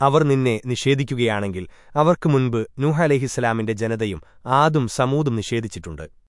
അവർ നിന്നെ നിഷേധിക്കുകയാണെങ്കിൽ അവർക്ക് മുൻപ് നൂഹ് അലഹിസ്സലാമിന്റെ ജനതയും ആദും സമൂതും നിഷേധിച്ചിട്ടുണ്ട്.